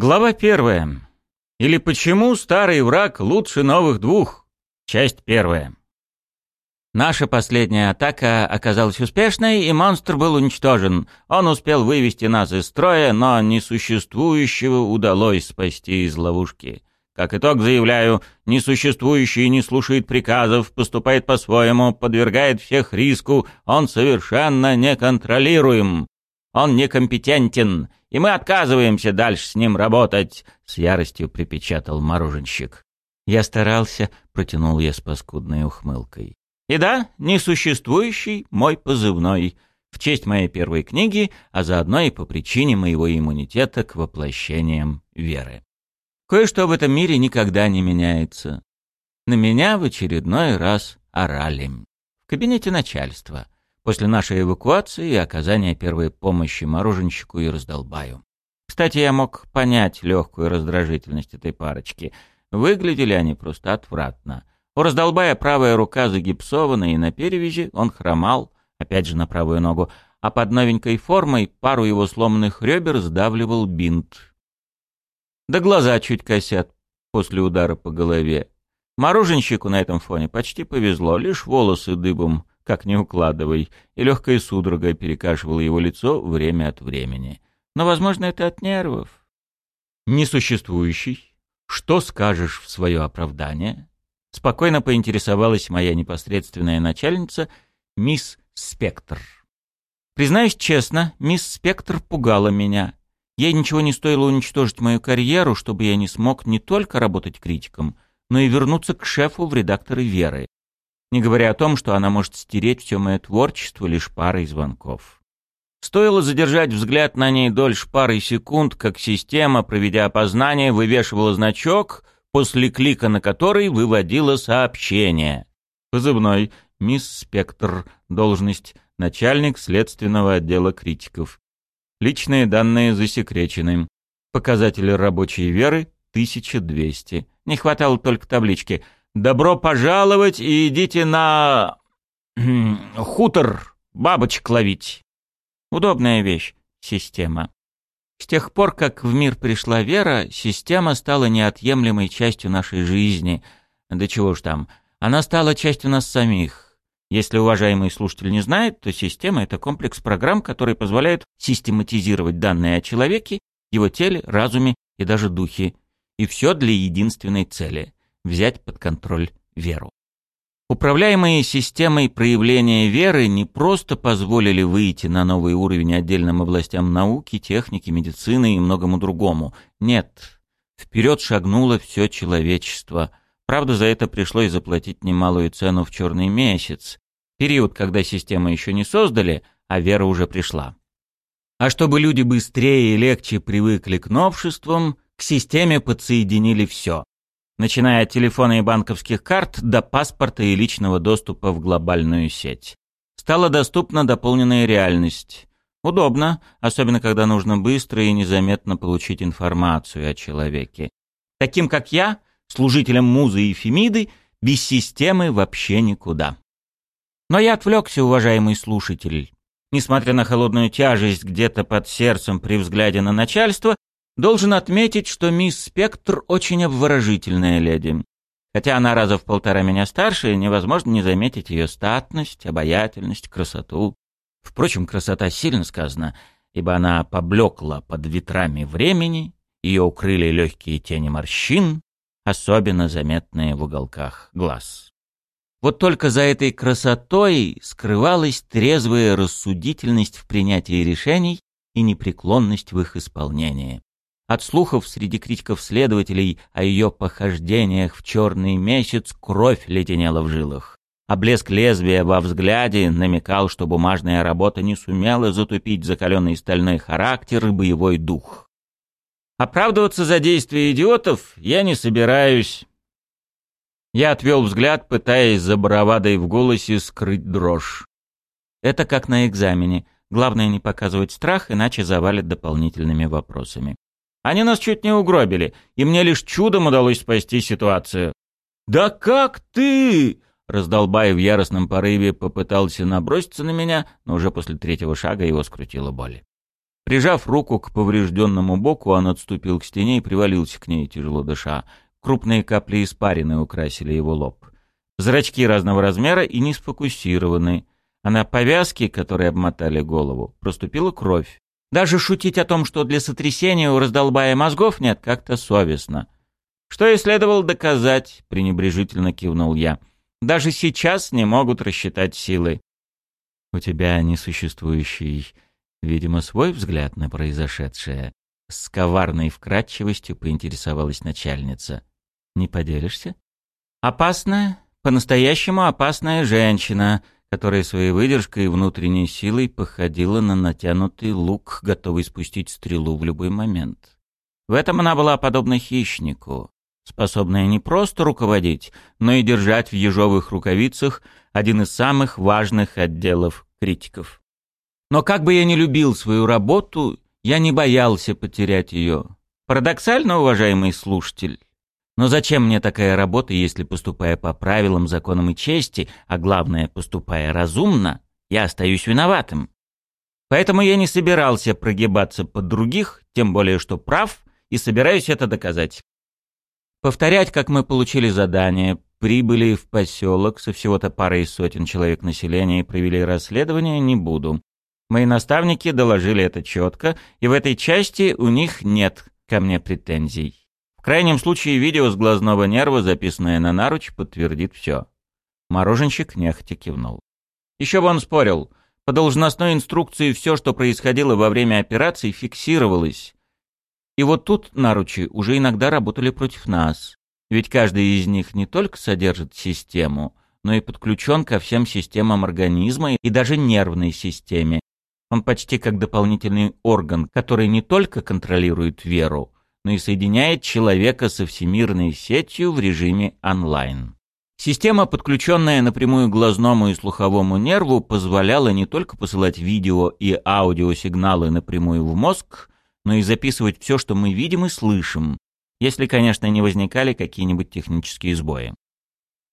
Глава первая. Или почему старый враг лучше новых двух? Часть первая. Наша последняя атака оказалась успешной, и монстр был уничтожен. Он успел вывести нас из строя, но несуществующего удалось спасти из ловушки. Как итог заявляю, несуществующий не слушает приказов, поступает по-своему, подвергает всех риску, он совершенно неконтролируем. Он некомпетентен, и мы отказываемся дальше с ним работать», — с яростью припечатал мороженщик. «Я старался», — протянул я с паскудной ухмылкой. «И да, несуществующий мой позывной, в честь моей первой книги, а заодно и по причине моего иммунитета к воплощениям веры. Кое-что в этом мире никогда не меняется. На меня в очередной раз орали. В кабинете начальства — после нашей эвакуации и оказания первой помощи мороженщику и раздолбаю. Кстати, я мог понять легкую раздражительность этой парочки. Выглядели они просто отвратно. У раздолбая правая рука загипсована, и на перевязи он хромал, опять же на правую ногу, а под новенькой формой пару его сломанных ребер сдавливал бинт. Да глаза чуть косят после удара по голове. Мороженщику на этом фоне почти повезло, лишь волосы дыбом как не укладывай, и легкая судорога перекашивала его лицо время от времени. Но, возможно, это от нервов. Несуществующий. Что скажешь в свое оправдание? Спокойно поинтересовалась моя непосредственная начальница, мисс Спектр. Признаюсь честно, мисс Спектр пугала меня. Ей ничего не стоило уничтожить мою карьеру, чтобы я не смог не только работать критиком, но и вернуться к шефу в редакторы Веры не говоря о том, что она может стереть все мое творчество лишь парой звонков. Стоило задержать взгляд на ней дольше пары секунд, как система, проведя опознание, вывешивала значок, после клика на который выводила сообщение. Позывной «Мисс Спектр», должность «Начальник следственного отдела критиков». Личные данные засекречены. Показатели рабочей веры — 1200. Не хватало только таблички — Добро пожаловать и идите на... хутор бабочек ловить. Удобная вещь, система. С тех пор, как в мир пришла вера, система стала неотъемлемой частью нашей жизни. Да чего ж там, она стала частью нас самих. Если уважаемый слушатель не знает, то система — это комплекс программ, которые позволяют систематизировать данные о человеке, его теле, разуме и даже духе. И все для единственной цели взять под контроль веру. Управляемые системой проявления веры не просто позволили выйти на новый уровень отдельным областям науки, техники, медицины и многому другому. Нет, вперед шагнуло все человечество. Правда, за это пришлось заплатить немалую цену в черный месяц, период, когда систему еще не создали, а вера уже пришла. А чтобы люди быстрее и легче привыкли к новшествам, к системе подсоединили все начиная от телефона и банковских карт до паспорта и личного доступа в глобальную сеть. Стала доступна дополненная реальность. Удобно, особенно когда нужно быстро и незаметно получить информацию о человеке. Таким как я, служителем музы и Фемиды, без системы вообще никуда. Но я отвлекся, уважаемый слушатель. Несмотря на холодную тяжесть где-то под сердцем при взгляде на начальство, Должен отметить, что мисс Спектр очень обворожительная леди. Хотя она раза в полтора меня старше, невозможно не заметить ее статность, обаятельность, красоту. Впрочем, красота сильно сказана, ибо она поблекла под ветрами времени, ее укрыли легкие тени морщин, особенно заметные в уголках глаз. Вот только за этой красотой скрывалась трезвая рассудительность в принятии решений и непреклонность в их исполнении. От слухов среди критиков-следователей о ее похождениях в черный месяц кровь леденела в жилах. А блеск лезвия во взгляде намекал, что бумажная работа не сумела затупить закаленный стальной характер и боевой дух. Оправдываться за действия идиотов я не собираюсь. Я отвел взгляд, пытаясь за бравадой в голосе скрыть дрожь. Это как на экзамене. Главное не показывать страх, иначе завалят дополнительными вопросами. Они нас чуть не угробили, и мне лишь чудом удалось спасти ситуацию. «Да как ты?» Раздолбай в яростном порыве попытался наброситься на меня, но уже после третьего шага его скрутила боль. Прижав руку к поврежденному боку, он отступил к стене и привалился к ней, тяжело дыша. Крупные капли испарины украсили его лоб. Зрачки разного размера и не сфокусированы, а на повязке, которые обмотали голову, проступила кровь. Даже шутить о том, что для сотрясения у раздолбая мозгов нет, как-то совестно. Что и следовало доказать, пренебрежительно кивнул я. Даже сейчас не могут рассчитать силы. У тебя несуществующий, видимо, свой взгляд на произошедшее. С коварной вкрадчивостью поинтересовалась начальница. Не поделишься? Опасная, по-настоящему опасная женщина, которая своей выдержкой и внутренней силой походила на натянутый лук, готовый спустить стрелу в любой момент. В этом она была подобна хищнику, способная не просто руководить, но и держать в ежовых рукавицах один из самых важных отделов критиков. Но как бы я ни любил свою работу, я не боялся потерять ее. Парадоксально, уважаемый слушатель, но зачем мне такая работа, если, поступая по правилам, законам и чести, а главное, поступая разумно, я остаюсь виноватым? Поэтому я не собирался прогибаться под других, тем более что прав, и собираюсь это доказать. Повторять, как мы получили задание, прибыли в поселок со всего-то парой сотен человек населения и провели расследование, не буду. Мои наставники доложили это четко, и в этой части у них нет ко мне претензий. Крайнем случае видео с глазного нерва, записанное на наруч, подтвердит все. Мороженщик нехотя кивнул. Еще бы он спорил. По должностной инструкции все, что происходило во время операции, фиксировалось. И вот тут наручи уже иногда работали против нас. Ведь каждый из них не только содержит систему, но и подключен ко всем системам организма и даже нервной системе. Он почти как дополнительный орган, который не только контролирует веру, но и соединяет человека со всемирной сетью в режиме онлайн. Система, подключенная напрямую к глазному и слуховому нерву, позволяла не только посылать видео и аудиосигналы напрямую в мозг, но и записывать все, что мы видим и слышим, если, конечно, не возникали какие-нибудь технические сбои.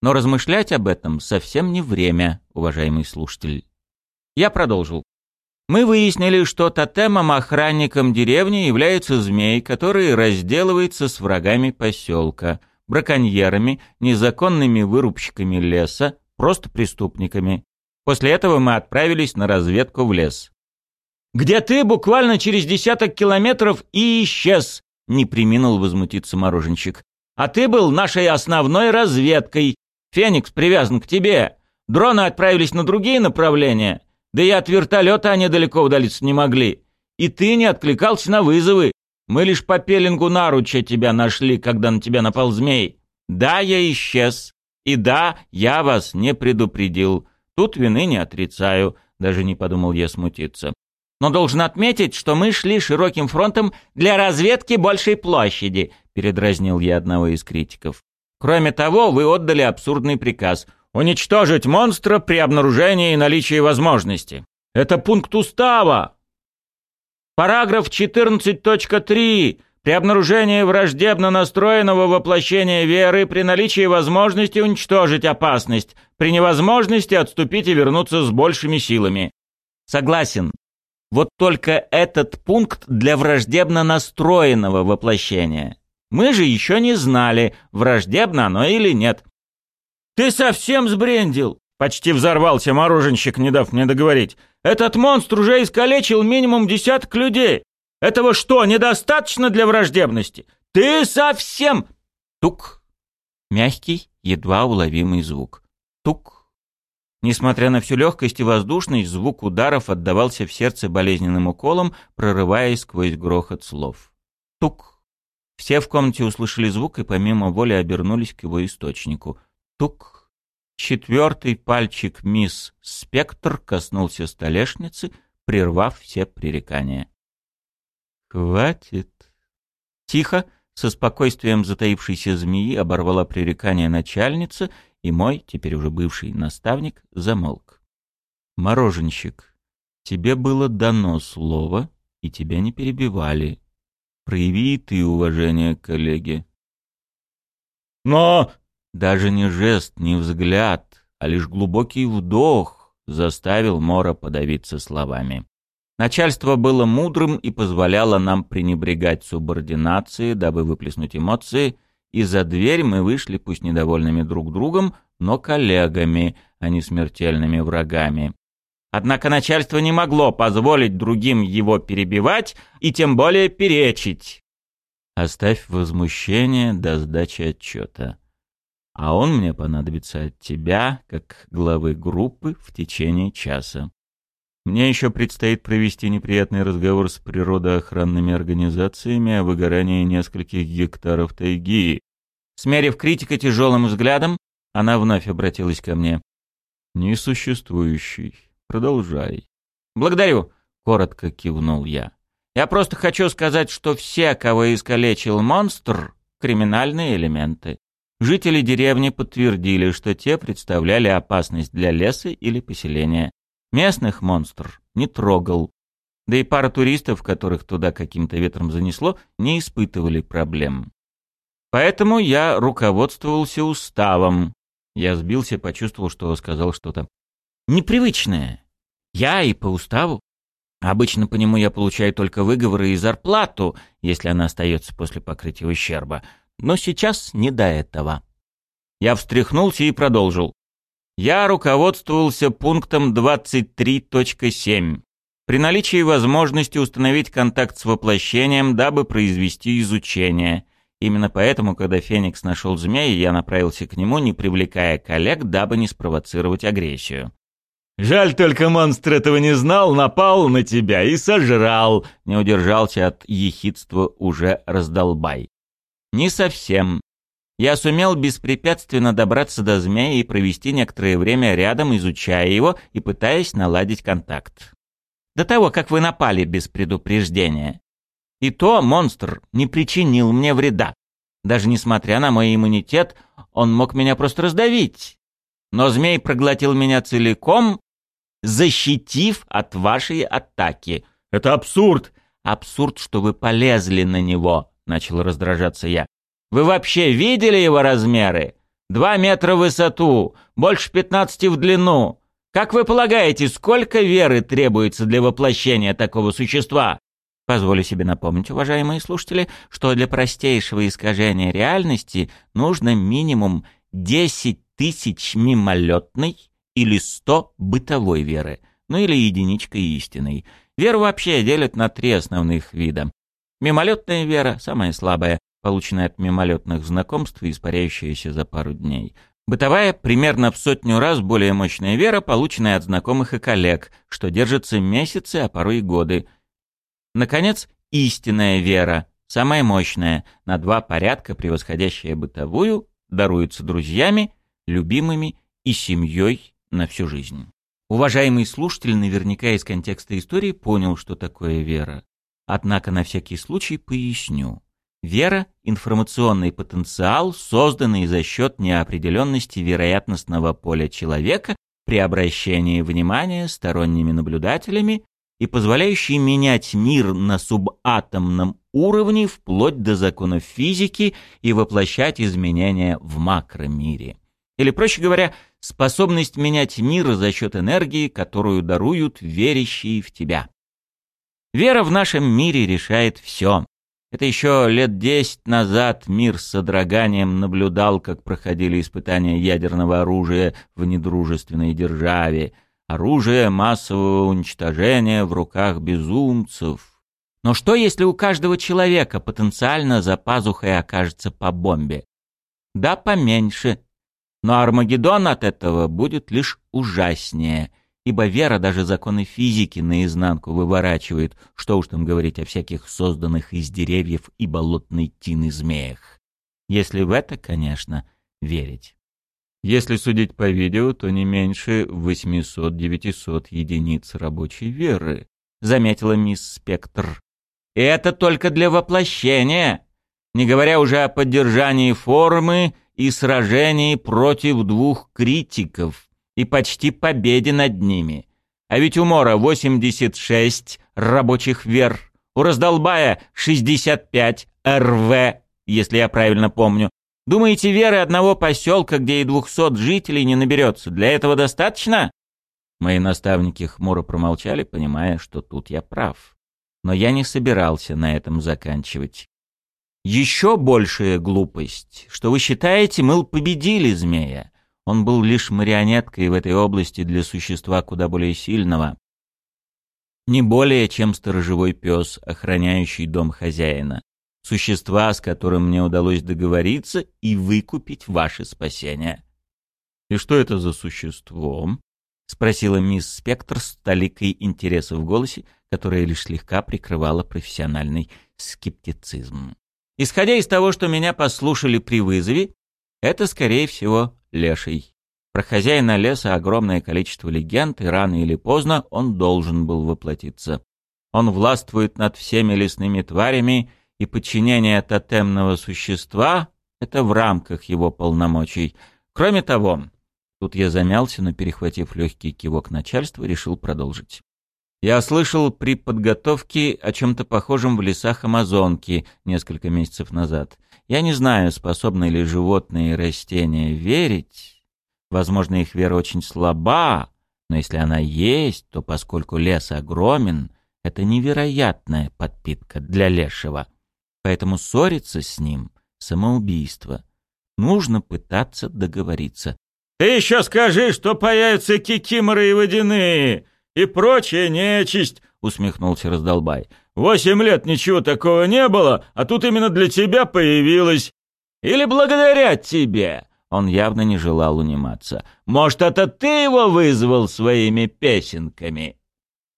Но размышлять об этом совсем не время, уважаемый слушатель. Я продолжил. Мы выяснили, что тотемом-охранником деревни является змей, который разделывается с врагами поселка, браконьерами, незаконными вырубщиками леса, просто преступниками. После этого мы отправились на разведку в лес. «Где ты буквально через десяток километров и исчез!» — не приминул возмутиться мороженщик. «А ты был нашей основной разведкой. Феникс привязан к тебе. Дроны отправились на другие направления. Да и от вертолета они далеко удалиться не могли. И ты не откликался на вызовы. Мы лишь по пеленгу наруча тебя нашли, когда на тебя напал змей. Да, я исчез. И да, я вас не предупредил. Тут вины не отрицаю, даже не подумал я смутиться. Но должен отметить, что мы шли широким фронтом для разведки большей площади, передразнил я одного из критиков. Кроме того, вы отдали абсурдный приказ Уничтожить монстра при обнаружении и наличии возможности. Это пункт устава. Параграф 14.3. При обнаружении враждебно настроенного воплощения веры при наличии возможности уничтожить опасность, при невозможности отступить и вернуться с большими силами. Согласен. Вот только этот пункт для враждебно настроенного воплощения. Мы же еще не знали, враждебно оно или нет. «Ты совсем сбрендил!» Почти взорвался мороженщик, не дав мне договорить. «Этот монстр уже искалечил минимум десяток людей. Этого что, недостаточно для враждебности? Ты совсем...» Тук. Мягкий, едва уловимый звук. Тук. Несмотря на всю легкость и воздушность, звук ударов отдавался в сердце болезненным уколом, прорываясь сквозь грохот слов. Тук. Все в комнате услышали звук и помимо воли обернулись к его источнику. Тук. Четвертый пальчик мисс Спектр коснулся столешницы, прервав все пререкания. «Хватит!» Тихо, со спокойствием затаившейся змеи, оборвала пререкание начальница, и мой, теперь уже бывший наставник, замолк. «Мороженщик, тебе было дано слово, и тебя не перебивали. Прояви ты уважение к коллеге». «Но...» Даже не жест, не взгляд, а лишь глубокий вдох заставил Мора подавиться словами. Начальство было мудрым и позволяло нам пренебрегать субординацией, дабы выплеснуть эмоции, и за дверь мы вышли пусть недовольными друг другом, но коллегами, а не смертельными врагами. Однако начальство не могло позволить другим его перебивать и тем более перечить. Оставь возмущение до сдачи отчета. А он мне понадобится от тебя, как главы группы, в течение часа. Мне еще предстоит провести неприятный разговор с природоохранными организациями о выгорании нескольких гектаров тайги. Смерив критика тяжелым взглядом, она вновь обратилась ко мне. «Несуществующий. Продолжай». «Благодарю», — коротко кивнул я. «Я просто хочу сказать, что все, кого искалечил монстр, — криминальные элементы. Жители деревни подтвердили, что те представляли опасность для леса или поселения. Местных монстр не трогал. Да и пара туристов, которых туда каким-то ветром занесло, не испытывали проблем. Поэтому я руководствовался уставом. Я сбился, почувствовал, что сказал что-то непривычное. Я и по уставу. Обычно по нему я получаю только выговоры и зарплату, если она остается после покрытия ущерба. Но сейчас не до этого. Я встряхнулся и продолжил. Я руководствовался пунктом 23.7. При наличии возможности установить контакт с воплощением, дабы произвести изучение. Именно поэтому, когда Феникс нашел змея, я направился к нему, не привлекая коллег, дабы не спровоцировать агрессию. «Жаль только монстр этого не знал, напал на тебя и сожрал», — не удержался от ехидства уже раздолбай. «Не совсем я сумел беспрепятственно добраться до змея и провести некоторое время рядом, изучая его и пытаясь наладить контакт. До того, как вы напали без предупреждения. И то монстр не причинил мне вреда. Даже несмотря на мой иммунитет, он мог меня просто раздавить. Но змей проглотил меня целиком, защитив от вашей атаки. Это абсурд. Абсурд, что вы полезли на него, начал раздражаться я. Вы вообще видели его размеры? Два метра в высоту, больше пятнадцати в длину. Как вы полагаете, сколько веры требуется для воплощения такого существа? Позволю себе напомнить, уважаемые слушатели, что для простейшего искажения реальности нужно минимум 10 тысяч мимолетной или 100 бытовой веры, ну или единичка истинной. Веру вообще делят на три основных вида. Мимолетная вера – самая слабая, полученная от мимолетных знакомств и испаряющаяся за пару дней. Бытовая, примерно в сотню раз более мощная вера, полученная от знакомых и коллег, что держится месяцы, а порой и годы. Наконец, истинная вера, самая мощная, на два порядка превосходящая бытовую, даруется друзьями, любимыми и семьей на всю жизнь. Уважаемый слушатель наверняка из контекста истории понял, что такое вера. Однако на всякий случай поясню. Вера – информационный потенциал, созданный за счет неопределенности вероятностного поля человека при обращении внимания сторонними наблюдателями и позволяющий менять мир на субатомном уровне вплоть до законов физики и воплощать изменения в макромире. Или, проще говоря, способность менять мир за счет энергии, которую даруют верящие в тебя. Вера в нашем мире решает все. Это еще лет десять назад мир с содроганием наблюдал, как проходили испытания ядерного оружия в недружественной державе. Оружие массового уничтожения в руках безумцев. Но что, если у каждого человека потенциально за пазухой окажется по бомбе? Да, поменьше. Но Армагеддон от этого будет лишь ужаснее — ибо вера даже законы физики наизнанку выворачивает, что уж там говорить о всяких созданных из деревьев и болотной тины змеях. Если в это, конечно, верить. Если судить по видео, то не меньше 800-900 единиц рабочей веры, заметила мисс Спектр. И это только для воплощения, не говоря уже о поддержании формы и сражении против двух критиков и почти победе над ними. А ведь у Мора 86 рабочих вер, у Раздолбая 65 РВ, если я правильно помню. Думаете, веры одного поселка, где и двухсот жителей не наберется, для этого достаточно? Мои наставники хмуро промолчали, понимая, что тут я прав. Но я не собирался на этом заканчивать. Еще большая глупость, что вы считаете, мы победили змея. Он был лишь марионеткой в этой области для существа куда более сильного. Не более, чем сторожевой пес, охраняющий дом хозяина. Существа, с которым мне удалось договориться и выкупить ваше спасение. «И что это за существо?» — спросила мисс Спектр с толикой интереса в голосе, которая лишь слегка прикрывала профессиональный скептицизм. Исходя из того, что меня послушали при вызове, это, скорее всего, леший. Про хозяина леса огромное количество легенд, и рано или поздно он должен был воплотиться. Он властвует над всеми лесными тварями, и подчинение тотемного существа — это в рамках его полномочий. Кроме того, тут я замялся, но, перехватив легкий кивок начальства, решил продолжить. Я слышал при подготовке о чем-то похожем в лесах Амазонки несколько месяцев назад. Я не знаю, способны ли животные и растения верить. Возможно, их вера очень слаба, но если она есть, то поскольку лес огромен, это невероятная подпитка для лешего. Поэтому ссориться с ним — самоубийство. Нужно пытаться договориться. «Ты еще скажи, что появятся кикиморы и водяные!» И прочая нечисть», — усмехнулся раздолбай. «Восемь лет ничего такого не было, а тут именно для тебя появилось. Или благодаря тебе». Он явно не желал униматься. «Может, это ты его вызвал своими песенками?»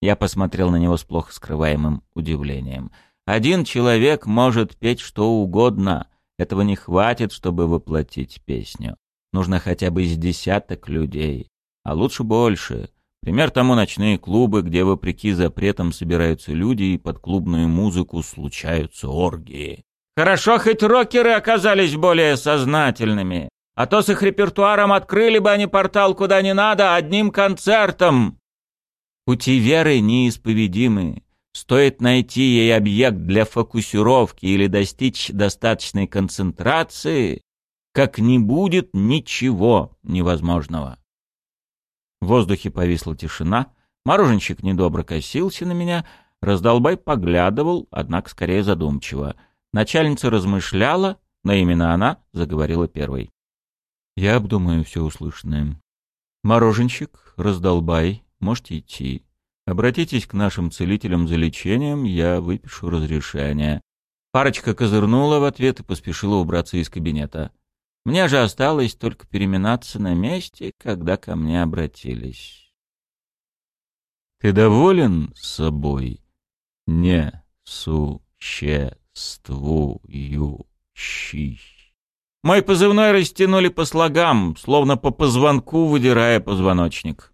Я посмотрел на него с плохо скрываемым удивлением. «Один человек может петь что угодно. Этого не хватит, чтобы воплотить песню. Нужно хотя бы из десяток людей, а лучше больше. Пример тому ночные клубы, где вопреки запретам собираются люди и под клубную музыку случаются оргии. Хорошо, хоть рокеры оказались более сознательными. А то с их репертуаром открыли бы они портал куда не надо одним концертом. Пути веры неисповедимы. Стоит найти ей объект для фокусировки или достичь достаточной концентрации, как не будет ничего невозможного. В воздухе повисла тишина, мороженщик недобро косился на меня, раздолбай поглядывал, однако скорее задумчиво. Начальница размышляла, но именно она заговорила первой. «Я обдумаю все услышанное. Мороженщик, раздолбай, можете идти. Обратитесь к нашим целителям за лечением, я выпишу разрешение». Парочка козырнула в ответ и поспешила убраться из кабинета. Мне же осталось только переминаться на месте, когда ко мне обратились. «Ты доволен собой, не существующий?» Мой позывной растянули по слогам, словно по позвонку выдирая позвоночник.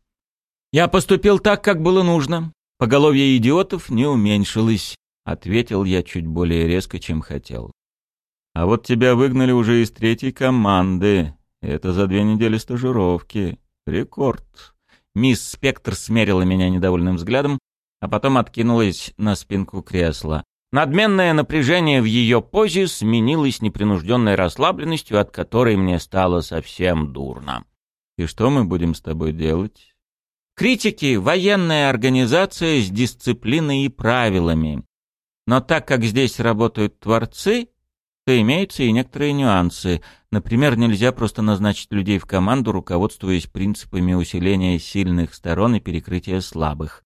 «Я поступил так, как было нужно. Поголовье идиотов не уменьшилось», — ответил я чуть более резко, чем хотел. А вот тебя выгнали уже из третьей команды. Это за две недели стажировки. Рекорд. Мисс Спектр смерила меня недовольным взглядом, а потом откинулась на спинку кресла. Надменное напряжение в ее позе сменилось непринужденной расслабленностью, от которой мне стало совсем дурно. «И что мы будем с тобой делать?» «Критики — военная организация с дисциплиной и правилами. Но так как здесь работают творцы, то имеются и некоторые нюансы. Например, нельзя просто назначить людей в команду, руководствуясь принципами усиления сильных сторон и перекрытия слабых.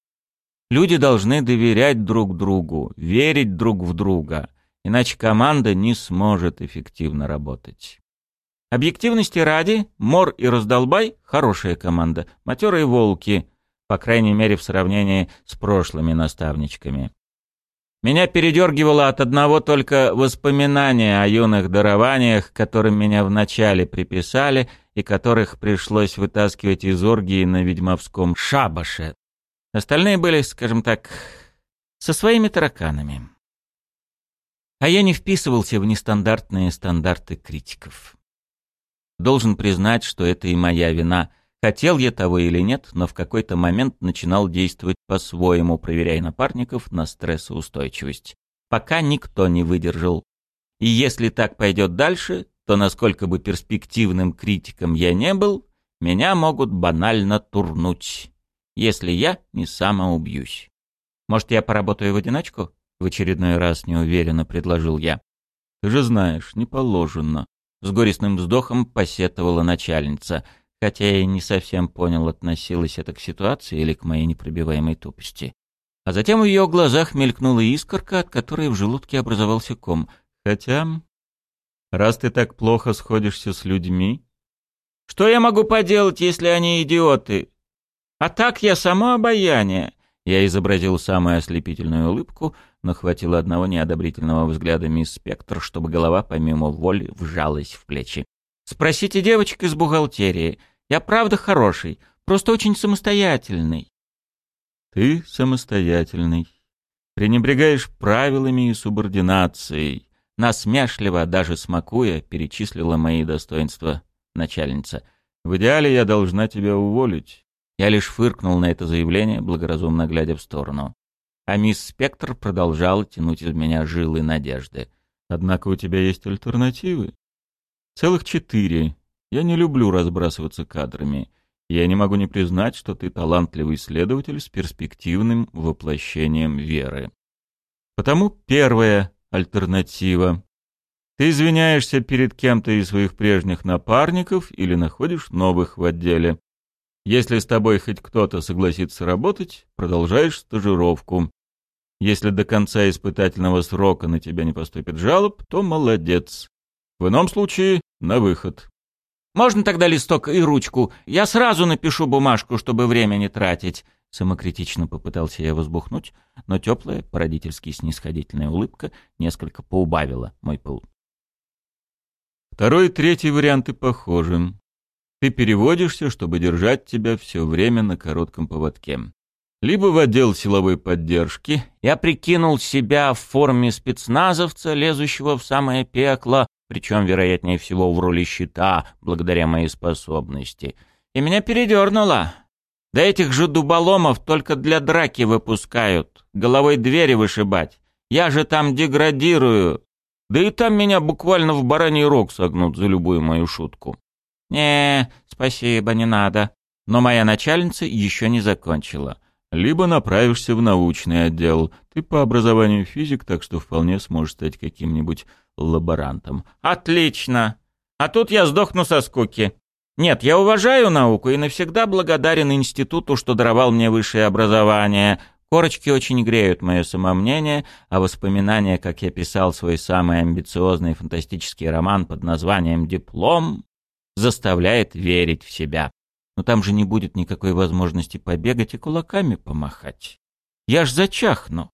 Люди должны доверять друг другу, верить друг в друга, иначе команда не сможет эффективно работать. Объективности ради, Мор и Раздолбай – хорошая команда, матерые волки, по крайней мере в сравнении с прошлыми наставничками. Меня передергивало от одного только воспоминания о юных дарованиях, которым меня вначале приписали и которых пришлось вытаскивать из оргии на ведьмовском шабаше. Остальные были, скажем так, со своими тараканами. А я не вписывался в нестандартные стандарты критиков. Должен признать, что это и моя вина — Хотел я того или нет, но в какой-то момент начинал действовать по-своему, проверяя напарников на стрессоустойчивость. Пока никто не выдержал. И если так пойдет дальше, то насколько бы перспективным критиком я не был, меня могут банально турнуть. если я не самоубьюсь. Может, я поработаю в одиночку? В очередной раз неуверенно предложил я. Ты же знаешь, не положено. С горестным вздохом посетовала начальница, хотя я не совсем понял, относилась это к ситуации или к моей непробиваемой тупости. А затем в ее глазах мелькнула искорка, от которой в желудке образовался ком. Хотя, раз ты так плохо сходишься с людьми... Что я могу поделать, если они идиоты? А так я само обаяние. Я изобразил самую ослепительную улыбку, но хватило одного неодобрительного взгляда мисс Спектр, чтобы голова помимо воли вжалась в плечи. «Спросите девочек из бухгалтерии. Я правда хороший, просто очень самостоятельный». «Ты самостоятельный. Пренебрегаешь правилами и субординацией». Насмешливо, даже смакуя, перечислила мои достоинства начальница. «В идеале я должна тебя уволить. Я лишь фыркнул на это заявление, благоразумно глядя в сторону. А мисс Спектр продолжала тянуть из меня жилы надежды. «Однако у тебя есть альтернативы. Целых четыре. Я не люблю разбрасываться кадрами. Я не могу не признать, что ты талантливый исследователь с перспективным воплощением веры. Потому первая альтернатива. Ты извиняешься перед кем-то из своих прежних напарников или находишь новых в отделе. Если с тобой хоть кто-то согласится работать, продолжаешь стажировку. Если до конца испытательного срока на тебя не поступит жалоб, то молодец. В ином случае — на выход. «Можно тогда листок и ручку? Я сразу напишу бумажку, чтобы время не тратить». Самокритично попытался я возбухнуть, но теплая, породительски снисходительная улыбка несколько поубавила мой пыл. Второй и третий варианты похожи. Ты переводишься, чтобы держать тебя все время на коротком поводке. Либо в отдел силовой поддержки. Я прикинул себя в форме спецназовца, лезущего в самое пекло, причем, вероятнее всего, в роли щита, благодаря моей способности. И меня передернуло. Да этих же дуболомов только для драки выпускают, головой двери вышибать. Я же там деградирую. Да и там меня буквально в бараний рог согнут за любую мою шутку. «Не, спасибо, не надо». Но моя начальница еще не закончила. «Либо направишься в научный отдел. Ты по образованию физик, так что вполне сможешь стать каким-нибудь лаборантом». «Отлично! А тут я сдохну со скуки. Нет, я уважаю науку и навсегда благодарен институту, что даровал мне высшее образование. Корочки очень греют мое самомнение, а воспоминания, как я писал свой самый амбициозный фантастический роман под названием «Диплом», заставляет верить в себя. Но там же не будет никакой возможности побегать и кулаками помахать. Я ж зачахну.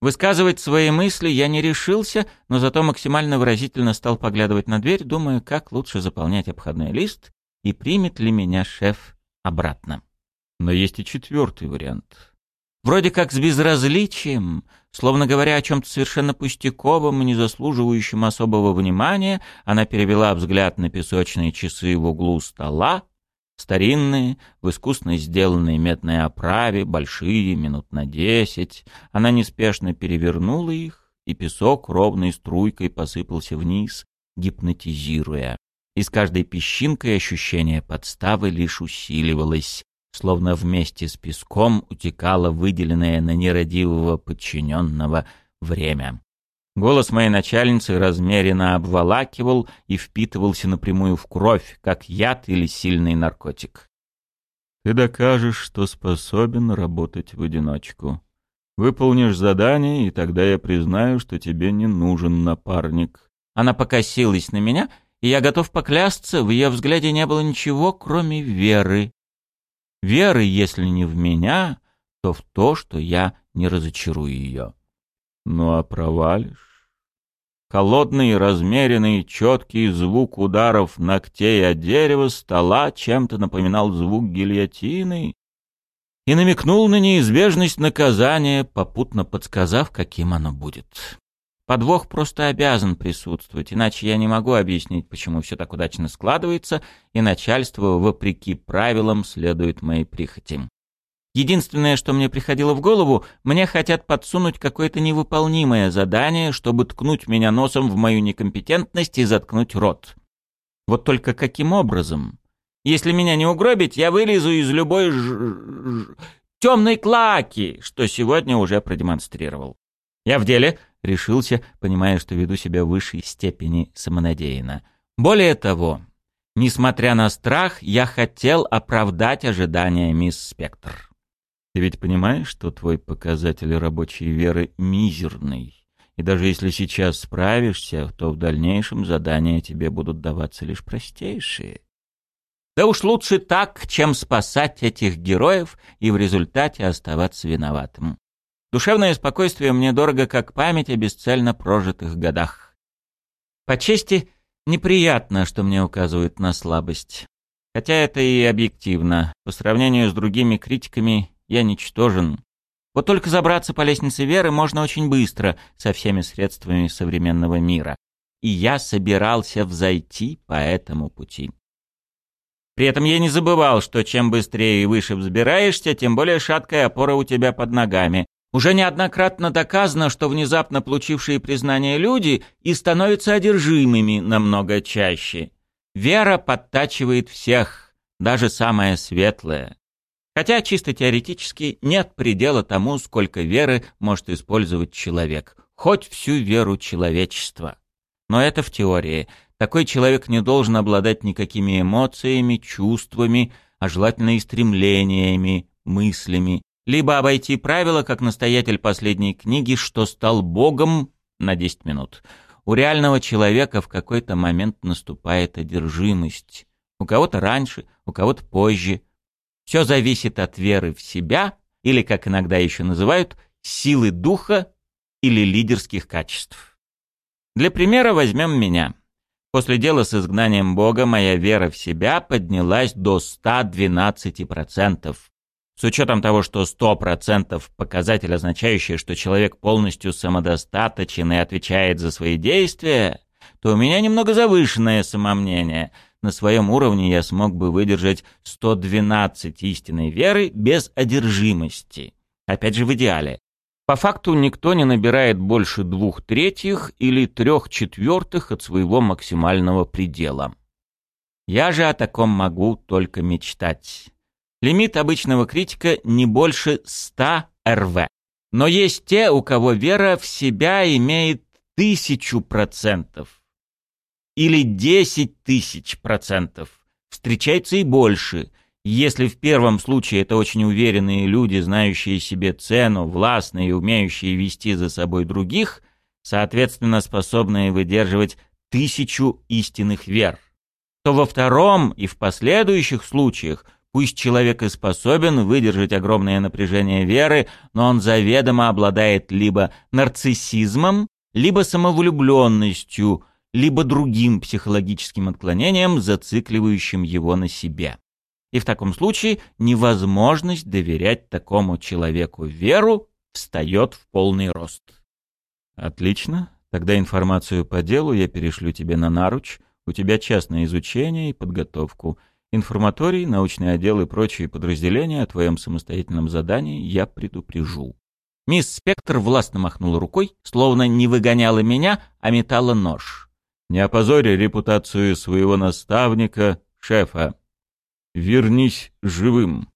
Высказывать свои мысли я не решился, но зато максимально выразительно стал поглядывать на дверь, думая, как лучше заполнять обходной лист и примет ли меня шеф обратно. Но есть и четвертый вариант. Вроде как с безразличием, словно говоря о чем-то совершенно пустяковом и не заслуживающем особого внимания, она перевела взгляд на песочные часы в углу стола, старинные, в искусно сделанной медной оправе, большие, минут на десять. Она неспешно перевернула их, и песок ровной струйкой посыпался вниз, гипнотизируя. И с каждой песчинкой ощущение подставы лишь усиливалось, словно вместе с песком утекало выделенное на нерадивого подчиненного время. Голос моей начальницы размеренно обволакивал и впитывался напрямую в кровь, как яд или сильный наркотик. «Ты докажешь, что способен работать в одиночку. Выполнишь задание, и тогда я признаю, что тебе не нужен напарник». Она покосилась на меня, и я готов поклясться, в ее взгляде не было ничего, кроме веры. Веры, если не в меня, то в то, что я не разочарую ее. Ну а провалишь? Холодный, размеренный, четкий звук ударов ногтей о дерево стола чем-то напоминал звук гильотины и намекнул на неизбежность наказания, попутно подсказав, каким оно будет. Подвох просто обязан присутствовать, иначе я не могу объяснить, почему все так удачно складывается, и начальство, вопреки правилам, следует моей прихоти. Единственное, что мне приходило в голову, мне хотят подсунуть какое-то невыполнимое задание, чтобы ткнуть меня носом в мою некомпетентность и заткнуть рот. Вот только каким образом? Если меня не угробить, я вылезу из любой ж... темной клаки, что сегодня уже продемонстрировал. Я в деле, решился, понимая, что веду себя в высшей степени самонадеянно. Более того, несмотря на страх, я хотел оправдать ожидания мисс Спектр. Ты ведь понимаешь, что твой показатель рабочей веры мизерный? И даже если сейчас справишься, то в дальнейшем задания тебе будут даваться лишь простейшие. Да уж лучше так, чем спасать этих героев и в результате оставаться виноватым. Душевное спокойствие мне дорого, как память о бесцельно прожитых годах. По чести, неприятно, что мне указывают на слабость. Хотя это и объективно. По сравнению с другими критиками я ничтожен. Вот только забраться по лестнице веры можно очень быстро, со всеми средствами современного мира. И я собирался взойти по этому пути. При этом я не забывал, что чем быстрее и выше взбираешься, тем более шаткая опора у тебя под ногами. Уже неоднократно доказано, что внезапно получившие признание люди и становятся одержимыми намного чаще. Вера подтачивает всех, даже самое светлое. Хотя чисто теоретически нет предела тому, сколько веры может использовать человек, хоть всю веру человечества. Но это в теории. Такой человек не должен обладать никакими эмоциями, чувствами, а желательно и стремлениями, мыслями, либо обойти правила, как настоятель последней книги, что стал Богом на 10 минут. У реального человека в какой-то момент наступает одержимость. У кого-то раньше, у кого-то позже, все зависит от веры в себя, или, как иногда еще называют, силы духа или лидерских качеств. Для примера возьмем меня. После дела с изгнанием Бога моя вера в себя поднялась до 112%. С учетом того, что 100% показатель, означающий, что человек полностью самодостаточен и отвечает за свои действия, то у меня немного завышенное самомнение – на своем уровне я смог бы выдержать 112 истинной веры без одержимости. Опять же в идеале. По факту никто не набирает больше двух третьих или трех четвертых от своего максимального предела. Я же о таком могу только мечтать. Лимит обычного критика не больше 100 РВ. Но есть те, у кого вера в себя имеет тысячу процентов или 10 тысяч процентов. Встречается и больше. Если в первом случае это очень уверенные люди, знающие себе цену, властные и умеющие вести за собой других, соответственно способные выдерживать тысячу истинных вер, то во втором и в последующих случаях Пусть человек и способен выдержать огромное напряжение веры, но он заведомо обладает либо нарциссизмом, либо самовлюбленностью, либо другим психологическим отклонением, зацикливающим его на себе. И в таком случае невозможность доверять такому человеку веру встает в полный рост. Отлично. Тогда информацию по делу я перешлю тебе на наруч. У тебя частное изучение и подготовку. Информаторий, научный отдел и прочие подразделения о твоем самостоятельном задании я предупрежу. Мисс Спектр властно махнула рукой, словно не выгоняла меня, а метала нож. Не опозори репутацию своего наставника, шефа. Вернись живым.